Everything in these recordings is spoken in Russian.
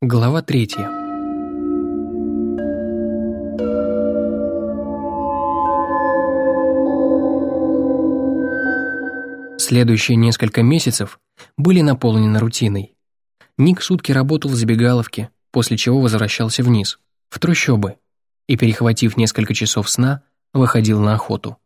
Глава третья. Следующие несколько месяцев были наполнены рутиной. Ник сутки работал в забегаловке, после чего возвращался вниз, в трущобы, и, перехватив несколько часов сна, выходил на охоту.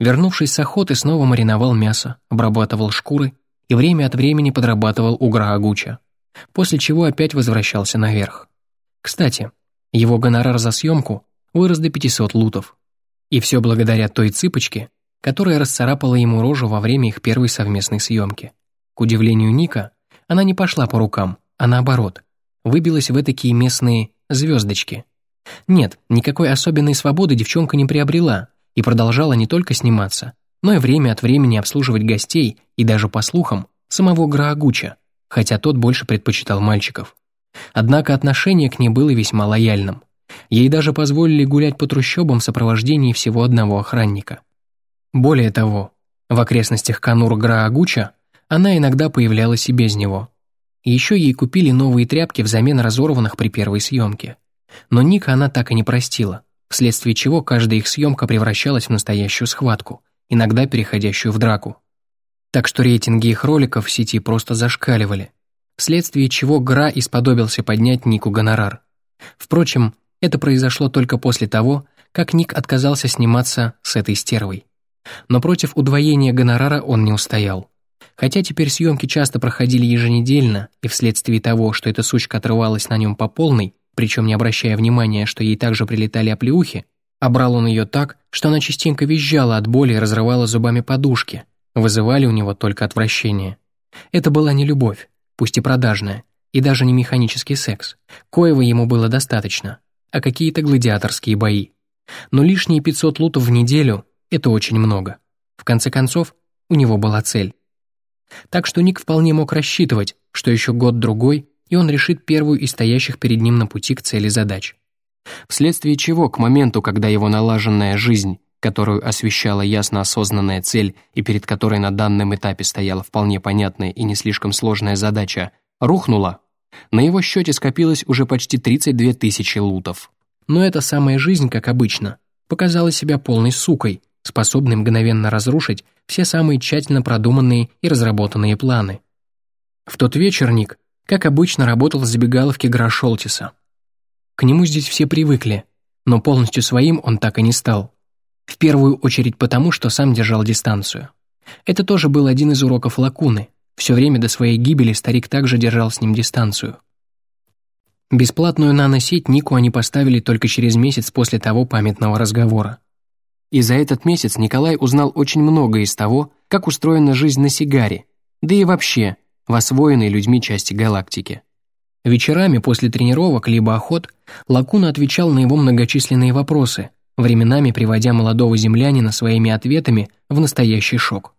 Вернувшись с охоты, снова мариновал мясо, обрабатывал шкуры и время от времени подрабатывал у Граагуча, после чего опять возвращался наверх. Кстати, его гонорар за съемку вырос до 500 лутов. И все благодаря той цыпочке, которая расцарапала ему рожу во время их первой совместной съемки. К удивлению Ника, она не пошла по рукам, а наоборот, выбилась в такие местные звездочки. Нет, никакой особенной свободы девчонка не приобрела и продолжала не только сниматься, но и время от времени обслуживать гостей и даже, по слухам, самого Граагуча, хотя тот больше предпочитал мальчиков. Однако отношение к ней было весьма лояльным. Ей даже позволили гулять по трущобам в сопровождении всего одного охранника. Более того, в окрестностях Канур Граагуча она иногда появлялась и без него. Еще ей купили новые тряпки взамен разорванных при первой съемке. Но Ника она так и не простила, вследствие чего каждая их съемка превращалась в настоящую схватку, иногда переходящую в драку. Так что рейтинги их роликов в сети просто зашкаливали, вследствие чего Гра исподобился поднять Нику гонорар. Впрочем, это произошло только после того, как Ник отказался сниматься с этой стервой. Но против удвоения гонорара он не устоял. Хотя теперь съемки часто проходили еженедельно, и вследствие того, что эта сучка отрывалась на нем по полной, причем не обращая внимания, что ей также прилетали оплеухи, а брал он ее так, что она частенько визжала от боли и разрывала зубами подушки, вызывали у него только отвращение. Это была не любовь, пусть и продажная, и даже не механический секс, коего ему было достаточно, а какие-то гладиаторские бои. Но лишние 500 лутов в неделю – это очень много. В конце концов, у него была цель. Так что Ник вполне мог рассчитывать, что еще год-другой, и он решит первую из стоящих перед ним на пути к цели задач. Вследствие чего к моменту, когда его налаженная жизнь, которую освещала ясно осознанная цель и перед которой на данном этапе стояла вполне понятная и не слишком сложная задача, рухнула, на его счете скопилось уже почти 32 тысячи лутов. Но эта самая жизнь, как обычно, показала себя полной сукой, способной мгновенно разрушить все самые тщательно продуманные и разработанные планы. В тот вечер Ник, как обычно, работал в забегаловке Грашолтиса. К нему здесь все привыкли, но полностью своим он так и не стал. В первую очередь потому, что сам держал дистанцию. Это тоже был один из уроков Лакуны. Все время до своей гибели старик также держал с ним дистанцию. Бесплатную наносеть Нику они поставили только через месяц после того памятного разговора. И за этот месяц Николай узнал очень много из того, как устроена жизнь на Сигаре, да и вообще в освоенной людьми части галактики. Вечерами после тренировок либо охот Лакуна отвечал на его многочисленные вопросы, временами приводя молодого землянина своими ответами в настоящий шок.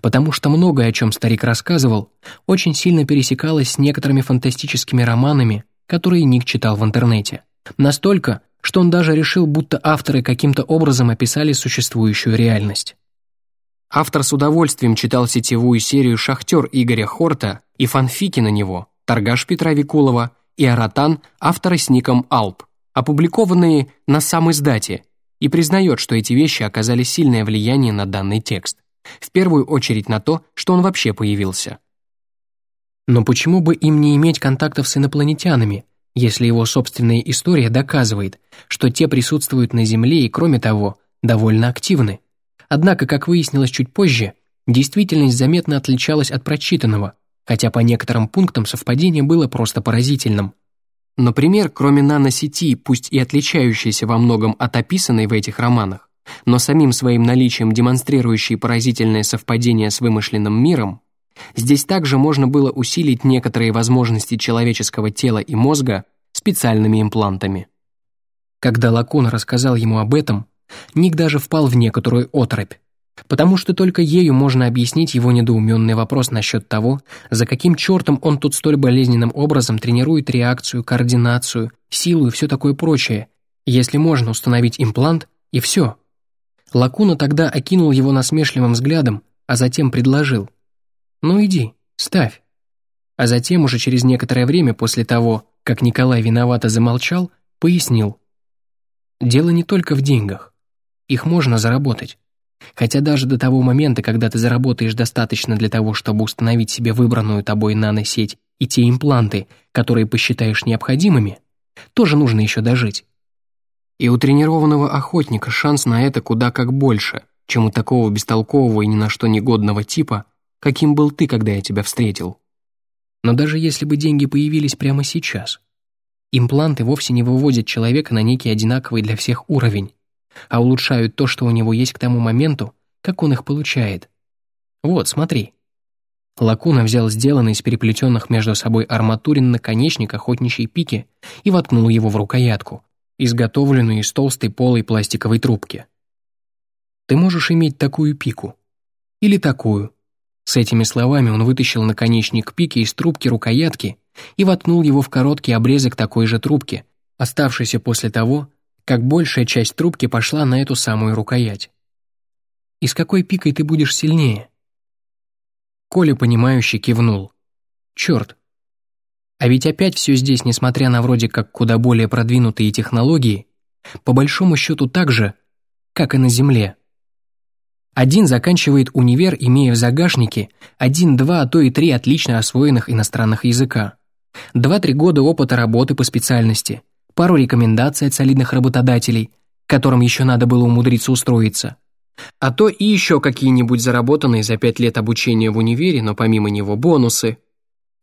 Потому что многое, о чем старик рассказывал, очень сильно пересекалось с некоторыми фантастическими романами, которые Ник читал в интернете. Настолько, что он даже решил, будто авторы каким-то образом описали существующую реальность. Автор с удовольствием читал сетевую серию «Шахтер» Игоря Хорта и фанфики на него «Торгаш» Петра Викулова и «Аратан» автора с ником Алп, опубликованные на сам издате, и признает, что эти вещи оказали сильное влияние на данный текст, в первую очередь на то, что он вообще появился. Но почему бы им не иметь контактов с инопланетянами, если его собственная история доказывает, что те присутствуют на Земле и, кроме того, довольно активны. Однако, как выяснилось чуть позже, действительность заметно отличалась от прочитанного, хотя по некоторым пунктам совпадение было просто поразительным. Например, кроме наносети, пусть и отличающейся во многом от описанной в этих романах, но самим своим наличием демонстрирующей поразительное совпадение с вымышленным миром, Здесь также можно было усилить некоторые возможности человеческого тела и мозга специальными имплантами. Когда Лакун рассказал ему об этом, Ник даже впал в некоторую отрыбь, потому что только ею можно объяснить его недоуменный вопрос насчет того, за каким чертом он тут столь болезненным образом тренирует реакцию, координацию, силу и все такое прочее, если можно установить имплант, и все. Лакуна тогда окинул его насмешливым взглядом, а затем предложил – «Ну иди, ставь». А затем, уже через некоторое время после того, как Николай виновато замолчал, пояснил. Дело не только в деньгах. Их можно заработать. Хотя даже до того момента, когда ты заработаешь достаточно для того, чтобы установить себе выбранную тобой наносеть и те импланты, которые посчитаешь необходимыми, тоже нужно еще дожить. И у тренированного охотника шанс на это куда как больше, чем у такого бестолкового и ни на что негодного типа, каким был ты, когда я тебя встретил. Но даже если бы деньги появились прямо сейчас, импланты вовсе не выводят человека на некий одинаковый для всех уровень, а улучшают то, что у него есть к тому моменту, как он их получает. Вот, смотри. Лакуна взял сделанный из переплетенных между собой арматурин наконечник охотничьей пики и воткнул его в рукоятку, изготовленную из толстой полой пластиковой трубки. Ты можешь иметь такую пику. Или такую. С этими словами он вытащил наконечник пики из трубки рукоятки и воткнул его в короткий обрезок такой же трубки, оставшийся после того, как большая часть трубки пошла на эту самую рукоять. «И с какой пикой ты будешь сильнее?» Коля, понимающе кивнул. «Черт! А ведь опять все здесь, несмотря на вроде как куда более продвинутые технологии, по большому счету так же, как и на Земле. Один заканчивает универ, имея в загашнике один, два, а то и три отлично освоенных иностранных языка. Два-три года опыта работы по специальности, пару рекомендаций от солидных работодателей, которым еще надо было умудриться устроиться. А то и еще какие-нибудь заработанные за пять лет обучения в универе, но помимо него бонусы.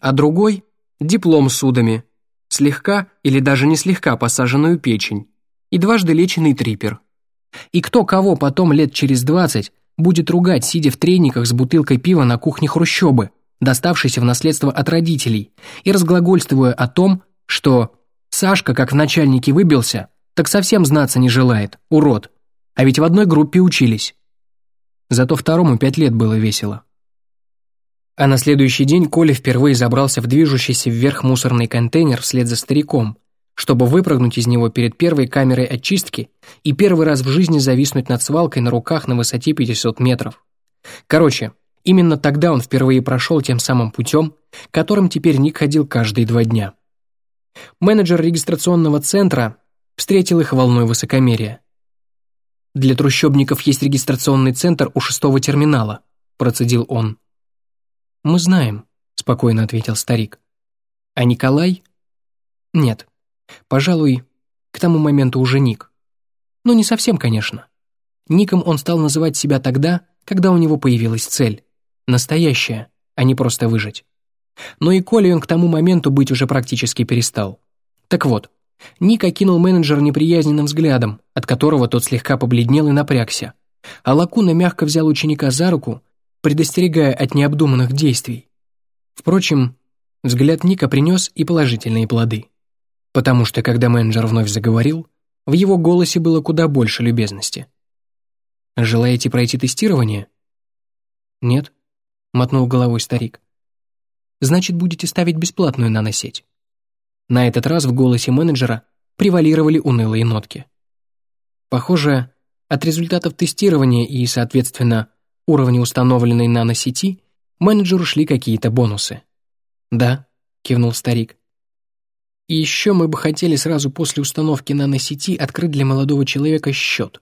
А другой – диплом с судами, слегка или даже не слегка посаженную печень и дважды леченный трипер. И кто кого потом лет через двадцать будет ругать, сидя в трениках с бутылкой пива на кухне хрущобы, доставшейся в наследство от родителей, и разглагольствуя о том, что Сашка, как в начальнике выбился, так совсем знаться не желает, урод. А ведь в одной группе учились. Зато второму пять лет было весело. А на следующий день Коля впервые забрался в движущийся вверх мусорный контейнер вслед за стариком, чтобы выпрыгнуть из него перед первой камерой очистки и первый раз в жизни зависнуть над свалкой на руках на высоте 500 метров. Короче, именно тогда он впервые прошел тем самым путем, которым теперь Ник ходил каждые два дня. Менеджер регистрационного центра встретил их волной высокомерия. «Для трущобников есть регистрационный центр у шестого терминала», процедил он. «Мы знаем», — спокойно ответил старик. «А Николай?» «Нет. Пожалуй, к тому моменту уже Ник. Но не совсем, конечно. Ником он стал называть себя тогда, когда у него появилась цель. Настоящая, а не просто выжить. Но и Колей к тому моменту быть уже практически перестал. Так вот, Ник окинул менеджера неприязненным взглядом, от которого тот слегка побледнел и напрягся. А Лакуна мягко взял ученика за руку, предостерегая от необдуманных действий. Впрочем, взгляд Ника принес и положительные плоды. Потому что, когда менеджер вновь заговорил, в его голосе было куда больше любезности. «Желаете пройти тестирование?» «Нет», — мотнул головой старик значит, будете ставить бесплатную наносеть. На этот раз в голосе менеджера превалировали унылые нотки. Похоже, от результатов тестирования и, соответственно, уровня установленной наносети менеджеру шли какие-то бонусы. «Да», — кивнул старик. «И еще мы бы хотели сразу после установки наносети открыть для молодого человека счет».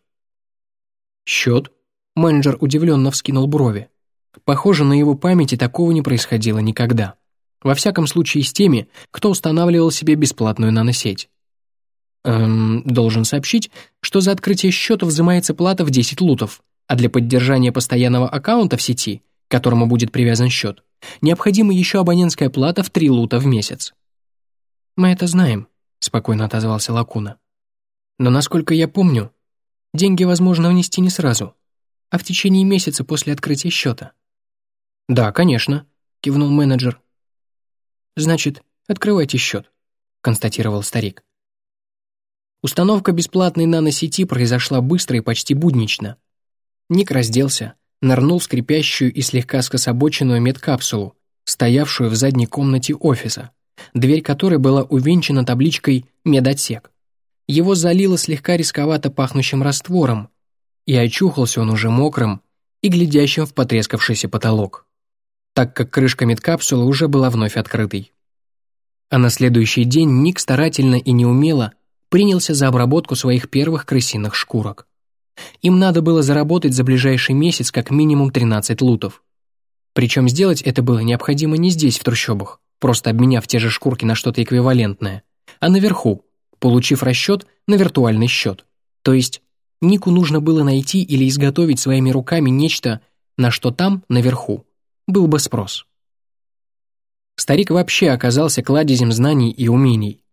«Счет?» — менеджер удивленно вскинул брови. Похоже, на его памяти такого не происходило никогда. Во всяком случае с теми, кто устанавливал себе бесплатную наносеть. Эм, должен сообщить, что за открытие счета взимается плата в 10 лутов, а для поддержания постоянного аккаунта в сети, к которому будет привязан счет, необходима еще абонентская плата в 3 лута в месяц. «Мы это знаем», — спокойно отозвался Лакуна. «Но насколько я помню, деньги возможно внести не сразу, а в течение месяца после открытия счета». «Да, конечно», — кивнул менеджер. «Значит, открывайте счет», — констатировал старик. Установка бесплатной наносети произошла быстро и почти буднично. Ник разделся, нырнул в скрипящую и слегка скособоченную медкапсулу, стоявшую в задней комнате офиса, дверь которой была увенчана табличкой «Медотсек». Его залило слегка рисковато пахнущим раствором, и очухался он уже мокрым и глядящим в потрескавшийся потолок так как крышка медкапсулы уже была вновь открытой. А на следующий день Ник старательно и неумело принялся за обработку своих первых крысиных шкурок. Им надо было заработать за ближайший месяц как минимум 13 лутов. Причем сделать это было необходимо не здесь, в трущобах, просто обменяв те же шкурки на что-то эквивалентное, а наверху, получив расчет на виртуальный счет. То есть Нику нужно было найти или изготовить своими руками нечто, на что там, наверху, был бы спрос. Старик вообще оказался кладезем знаний и умений,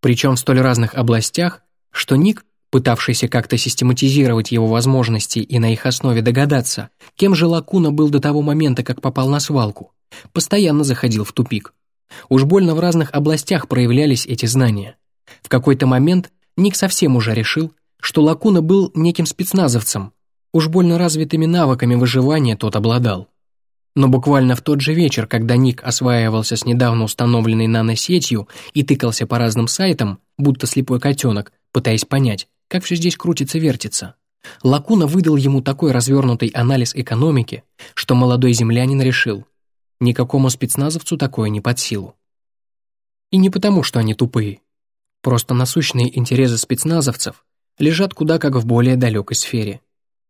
причем в столь разных областях, что Ник, пытавшийся как-то систематизировать его возможности и на их основе догадаться, кем же Лакуна был до того момента, как попал на свалку, постоянно заходил в тупик. Уж больно в разных областях проявлялись эти знания. В какой-то момент Ник совсем уже решил, что Лакуна был неким спецназовцем, уж больно развитыми навыками выживания тот обладал. Но буквально в тот же вечер, когда Ник осваивался с недавно установленной наносетью и тыкался по разным сайтам, будто слепой котенок, пытаясь понять, как все здесь крутится-вертится, Лакуна выдал ему такой развернутый анализ экономики, что молодой землянин решил, никакому спецназовцу такое не под силу. И не потому, что они тупые. Просто насущные интересы спецназовцев лежат куда как в более далекой сфере.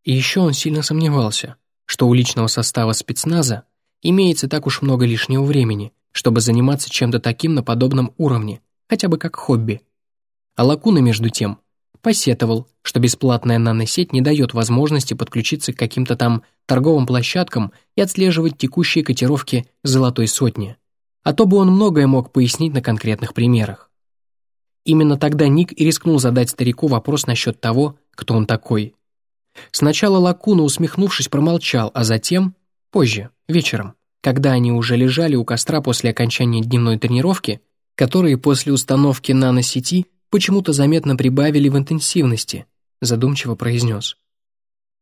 И еще он сильно сомневался, что у личного состава спецназа имеется так уж много лишнего времени, чтобы заниматься чем-то таким на подобном уровне, хотя бы как хобби. А Лакуна, между тем, посетовал, что бесплатная наносеть не дает возможности подключиться к каким-то там торговым площадкам и отслеживать текущие котировки «золотой сотни». А то бы он многое мог пояснить на конкретных примерах. Именно тогда Ник и рискнул задать старику вопрос насчет того, кто он такой. Сначала Лакуна, усмехнувшись, промолчал, а затем, позже, вечером, когда они уже лежали у костра после окончания дневной тренировки, которые после установки наносети почему-то заметно прибавили в интенсивности, задумчиво произнес.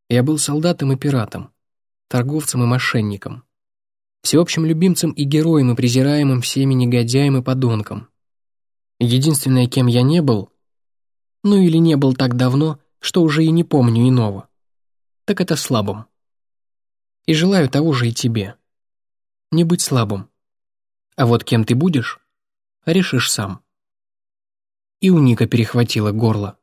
«Я был солдатом и пиратом, торговцем и мошенником, всеобщим любимцем и героем и презираемым всеми негодяем и подонком. Единственное, кем я не был, ну или не был так давно, что уже и не помню иного. Так это слабым. И желаю того же и тебе. Не быть слабым. А вот кем ты будешь, решишь сам. И у Ника перехватило горло.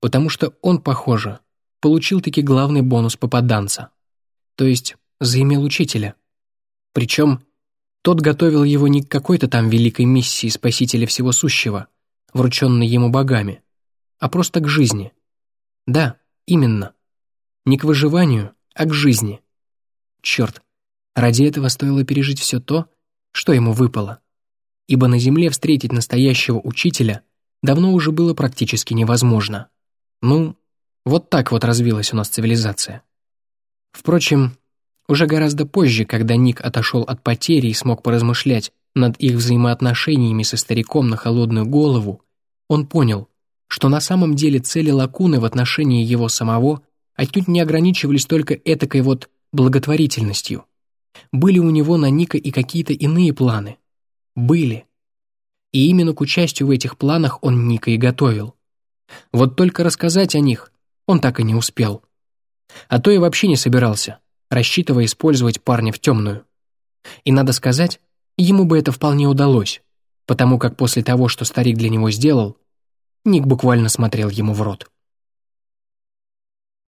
Потому что он, похоже, получил-таки главный бонус попаданца. То есть заимел учителя. Причем тот готовил его не к какой-то там великой миссии спасителя всего сущего, врученной ему богами, а просто к жизни – да, именно. Не к выживанию, а к жизни. Черт, ради этого стоило пережить все то, что ему выпало. Ибо на Земле встретить настоящего учителя давно уже было практически невозможно. Ну, вот так вот развилась у нас цивилизация. Впрочем, уже гораздо позже, когда Ник отошел от потери и смог поразмышлять над их взаимоотношениями со стариком на холодную голову, он понял, что на самом деле цели Лакуны в отношении его самого отнюдь не ограничивались только этакой вот благотворительностью. Были у него на Ника и какие-то иные планы. Были. И именно к участию в этих планах он Ника и готовил. Вот только рассказать о них он так и не успел. А то и вообще не собирался, рассчитывая использовать парня в темную. И надо сказать, ему бы это вполне удалось, потому как после того, что старик для него сделал, Ник буквально смотрел ему в рот.